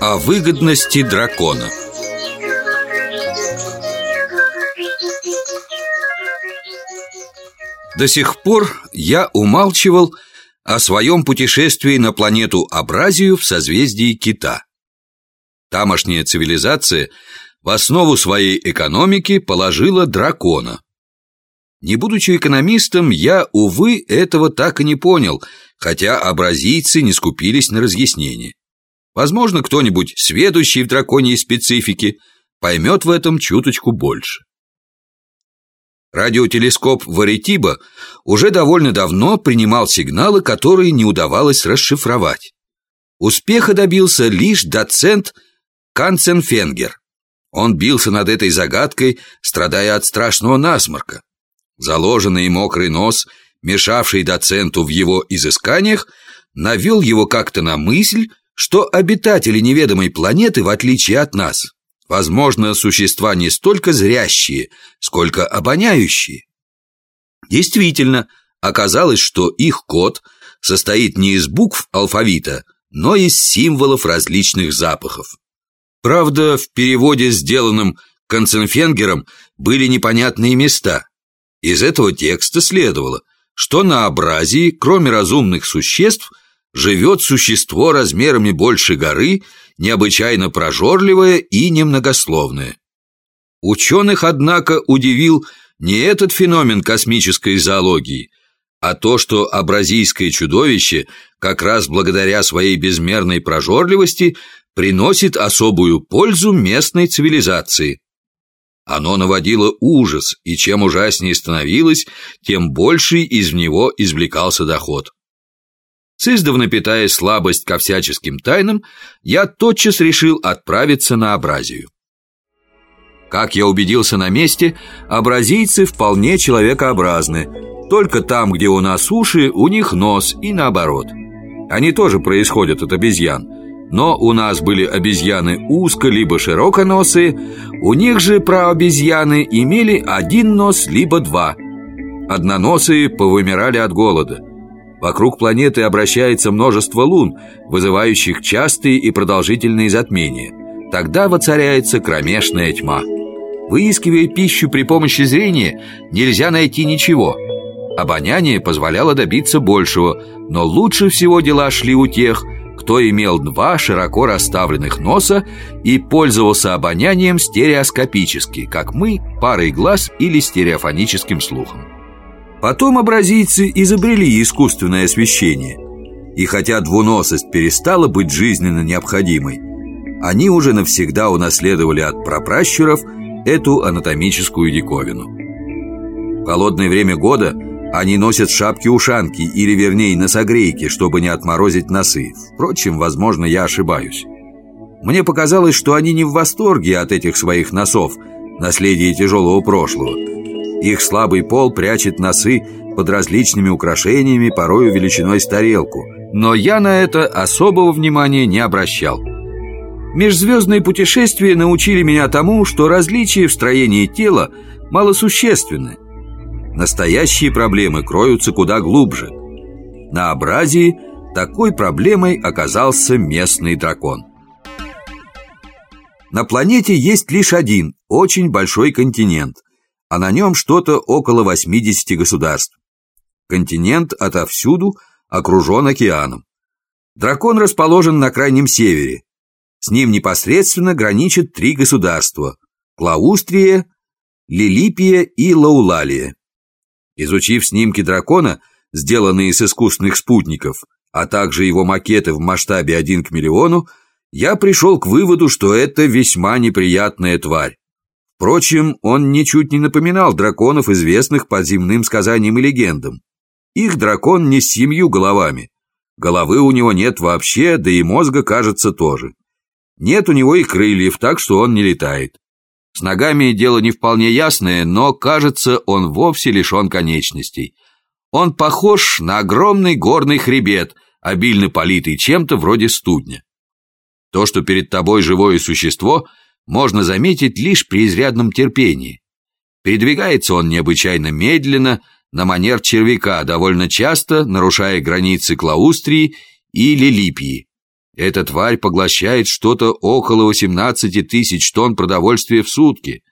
О выгодности дракона До сих пор я умалчивал о своем путешествии на планету Абразию в созвездии Кита. Тамошняя цивилизация в основу своей экономики положила дракона. Не будучи экономистом, я, увы, этого так и не понял, хотя абразийцы не скупились на разъяснение. Возможно, кто-нибудь, сведущий в драконьей специфике, поймет в этом чуточку больше. Радиотелескоп Варитиба уже довольно давно принимал сигналы, которые не удавалось расшифровать. Успеха добился лишь доцент Канценфенгер. Он бился над этой загадкой, страдая от страшного насморка. Заложенный мокрый нос, мешавший доценту в его изысканиях, навел его как-то на мысль, что обитатели неведомой планеты, в отличие от нас, Возможно, существа не столько зрящие, сколько обоняющие. Действительно, оказалось, что их код состоит не из букв алфавита, но из символов различных запахов. Правда, в переводе, сделанном Конценфенгером, были непонятные места. Из этого текста следовало, что на Абразии, кроме разумных существ, живет существо размерами больше горы необычайно прожорливое и немногословное. Ученых, однако, удивил не этот феномен космической зоологии, а то, что абразийское чудовище, как раз благодаря своей безмерной прожорливости, приносит особую пользу местной цивилизации. Оно наводило ужас, и чем ужаснее становилось, тем больше из него извлекался доход. С питая слабость ко всяческим тайнам, я тотчас решил отправиться на Абразию. Как я убедился на месте, абразийцы вполне человекообразны. Только там, где у нас уши, у них нос и наоборот. Они тоже происходят от обезьян. Но у нас были обезьяны узко либо широконосые, у них же прообезьяны имели один нос либо два. Одноносые повымирали от голода – Вокруг планеты обращается множество лун, вызывающих частые и продолжительные затмения. Тогда воцаряется кромешная тьма. Выискивая пищу при помощи зрения, нельзя найти ничего. Обоняние позволяло добиться большего, но лучше всего дела шли у тех, кто имел два широко расставленных носа и пользовался обонянием стереоскопически, как мы, парой глаз или стереофоническим слухом. Потом абразийцы изобрели искусственное освещение. И хотя двуносость перестала быть жизненно необходимой, они уже навсегда унаследовали от прапращуров эту анатомическую диковину. В холодное время года они носят шапки-ушанки или, вернее, носогрейки, чтобы не отморозить носы. Впрочем, возможно, я ошибаюсь. Мне показалось, что они не в восторге от этих своих носов, наследия тяжелого прошлого – их слабый пол прячет носы под различными украшениями, порою величиной с тарелку. Но я на это особого внимания не обращал. Межзвездные путешествия научили меня тому, что различия в строении тела малосущественны. Настоящие проблемы кроются куда глубже. На Абразии такой проблемой оказался местный дракон. На планете есть лишь один, очень большой континент – а на нем что-то около 80 государств. Континент отовсюду окружен океаном. Дракон расположен на крайнем севере. С ним непосредственно граничат три государства – Клаустрия, Лилипия и Лаулалия. Изучив снимки дракона, сделанные с искусственных спутников, а также его макеты в масштабе 1 к миллиону, я пришел к выводу, что это весьма неприятная тварь. Впрочем, он ничуть не напоминал драконов, известных по земным сказаниям и легендам. Их дракон не с семью головами. Головы у него нет вообще, да и мозга, кажется, тоже. Нет у него и крыльев, так что он не летает. С ногами дело не вполне ясное, но, кажется, он вовсе лишен конечностей. Он похож на огромный горный хребет, обильно политый чем-то вроде студня. То, что перед тобой живое существо – можно заметить лишь при изрядном терпении. Передвигается он необычайно медленно, на манер червяка, довольно часто нарушая границы Клаустрии или Липии. Эта тварь поглощает что-то около 18 тысяч тонн продовольствия в сутки.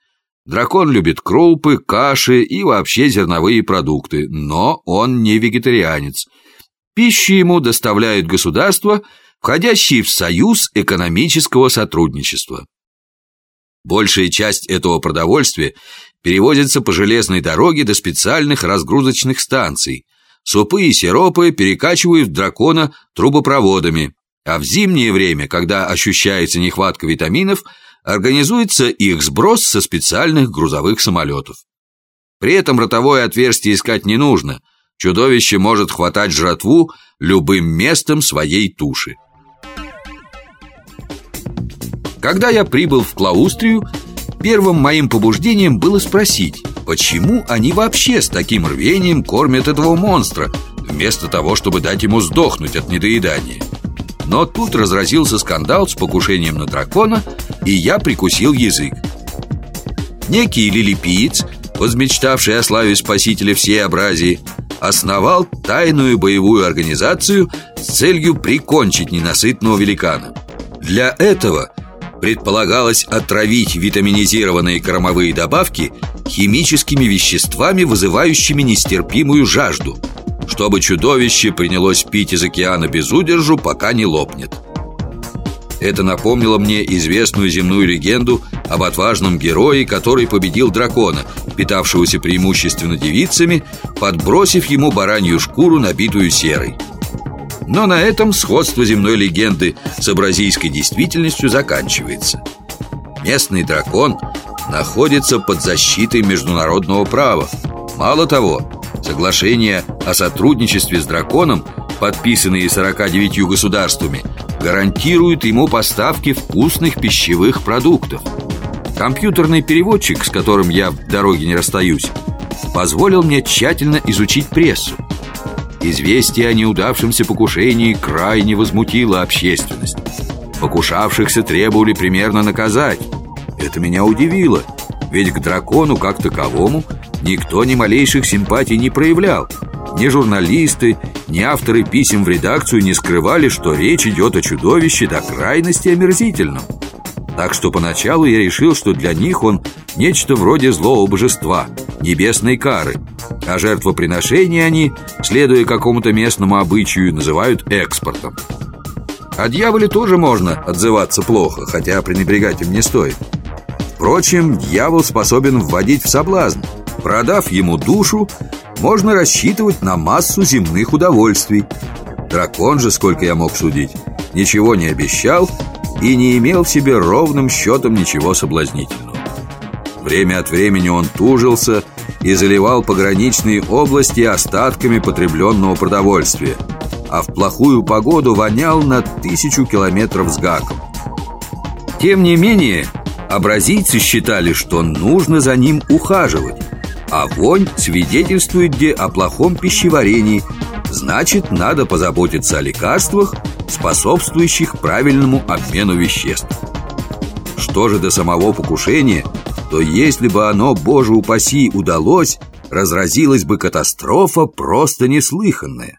Дракон любит крупы, каши и вообще зерновые продукты, но он не вегетарианец. Пищу ему доставляют государства, входящие в Союз экономического сотрудничества. Большая часть этого продовольствия перевозится по железной дороге до специальных разгрузочных станций. Супы и сиропы перекачивают дракона трубопроводами, а в зимнее время, когда ощущается нехватка витаминов, организуется их сброс со специальных грузовых самолетов. При этом ротовое отверстие искать не нужно. Чудовище может хватать жратву любым местом своей туши. Когда я прибыл в Клаустрию, первым моим побуждением было спросить, почему они вообще с таким рвением кормят этого монстра, вместо того, чтобы дать ему сдохнуть от недоедания. Но тут разразился скандал с покушением на дракона, и я прикусил язык. Некий лилипиец, возмечтавший о славе спасителя всей Абразии, основал тайную боевую организацию с целью прикончить ненасытного великана. Для этого предполагалось отравить витаминизированные кормовые добавки химическими веществами, вызывающими нестерпимую жажду – чтобы чудовище принялось пить из океана без удержу, пока не лопнет. Это напомнило мне известную земную легенду об отважном герое, который победил дракона, питавшегося преимущественно девицами, подбросив ему баранью шкуру, набитую серой. Но на этом сходство земной легенды с абразийской действительностью заканчивается. Местный дракон находится под защитой международного права. Мало того, Соглашение о сотрудничестве с драконом, подписанные 49 государствами, гарантирует ему поставки вкусных пищевых продуктов. Компьютерный переводчик, с которым я в дороге не расстаюсь, позволил мне тщательно изучить прессу. Известие о неудавшемся покушении крайне возмутило общественность. Покушавшихся требовали примерно наказать. Это меня удивило, ведь к дракону как таковому никто ни малейших симпатий не проявлял. Ни журналисты, ни авторы писем в редакцию не скрывали, что речь идет о чудовище до крайности омерзительном. Так что поначалу я решил, что для них он нечто вроде злого божества, небесной кары, а жертвоприношение они, следуя какому-то местному обычаю, называют экспортом. О дьяволе тоже можно отзываться плохо, хотя пренебрегать им не стоит. Впрочем, дьявол способен вводить в соблазн – Продав ему душу, можно рассчитывать на массу земных удовольствий. Дракон же, сколько я мог судить, ничего не обещал и не имел в себе ровным счетом ничего соблазнительного. Время от времени он тужился и заливал пограничные области остатками потребленного продовольствия, а в плохую погоду вонял на тысячу километров с гаком. Тем не менее, абразийцы считали, что нужно за ним ухаживать, а вонь свидетельствует где о плохом пищеварении. Значит, надо позаботиться о лекарствах, способствующих правильному обмену веществ. Что же до самого покушения, то если бы оно, боже упаси, удалось Разразилась бы катастрофа просто неслыханная